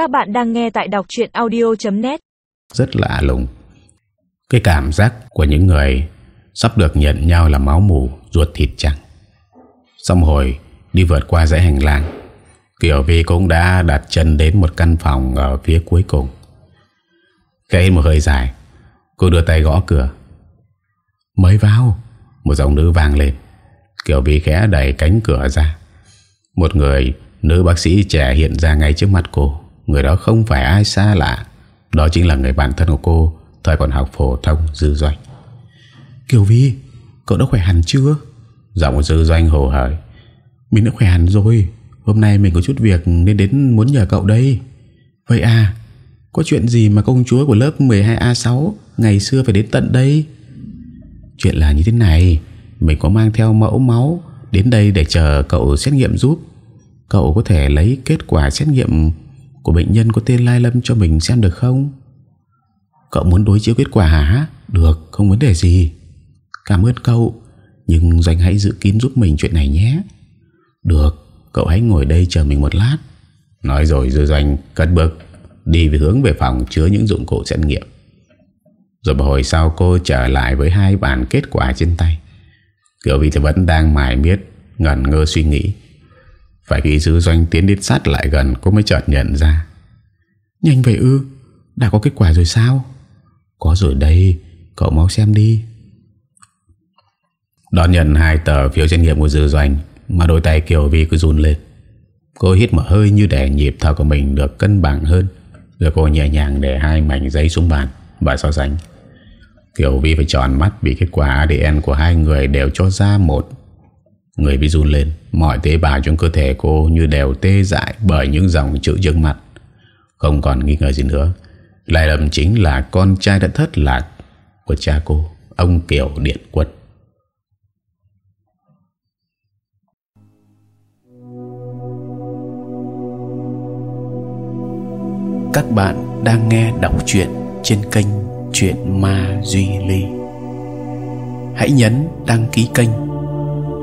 Các bạn đang nghe tại đọc chuyện audio.net Rất lạ lùng. Cái cảm giác của những người Sắp được nhận nhau là máu mù, Ruột thịt chẳng Xong hồi, đi vượt qua dãy hành lang, Kiều Vi cũng đã đặt chân đến một căn phòng Ở phía cuối cùng. Cái một hơi dài, Cô đưa tay gõ cửa. Mới vào, Một giọng nữ vang lên. Kiều Vi khẽ đẩy cánh cửa ra. Một người nữ bác sĩ trẻ hiện ra ngay trước mặt cô. Người đó không phải ai xa lạ. Đó chính là người bạn thân của cô Thời còn học phổ thông Dư Doanh. Kiều Vi Cậu đã khỏe hẳn chưa? Giọng Dư Doanh hồ hởi. Mình đã khỏe hẳn rồi. Hôm nay mình có chút việc nên đến muốn nhờ cậu đây. Vậy à Có chuyện gì mà công chúa của lớp 12A6 Ngày xưa phải đến tận đây? Chuyện là như thế này. Mình có mang theo mẫu máu Đến đây để chờ cậu xét nghiệm giúp. Cậu có thể lấy kết quả xét nghiệm của bệnh nhân có tên Lai Lâm cho mình xem được không? Cậu muốn đối chiếu kết quả hả? Được, không vấn đề gì. Cảm ơn cậu, Nhưng Doanh hãy giữ kín giúp mình chuyện này nhé. Được, Cậu hãy ngồi đây chờ mình một lát. Nói rồi Dư Doanh cất bước, Đi về hướng về phòng chứa những dụng cụ xét nghiệm. Rồi một hồi sau cô trở lại với hai bản kết quả trên tay. Kiểu vì thì vẫn đang mải miết, Ngẩn ngơ suy nghĩ. Phải khi Dư Doanh tiến đến sát lại gần Cô mới chợt nhận ra. Nhanh vậy ư? Đã có kết quả rồi sao? Có rồi đây, Cậu mau xem đi. Đón nhận hai tờ phiếu xét nghiệm của Dư Doanh, Mà đôi tay Kiều Vi cứ run lên. Cô hít một hơi như để nhịp thở của mình được cân bằng hơn. Rồi cô nhẹ nhàng để hai mảnh giấy xuống bàn Và so sánh. Kiều Vi phải tròn mắt vì kết quả ADN của hai người đều cho ra một. Người bị run lên. Mọi tế bào trong cơ thể cô như đều tê dại bởi những dòng chữ trước mặt. Không còn nghi ngờ gì nữa. Lại lầm chính là con trai đã thất lạc của cha cô, Ông Kiều Điện Quật Các bạn đang nghe đọc truyện trên kênh Chuyện Ma Duy Ly. Hãy nhấn đăng ký kênh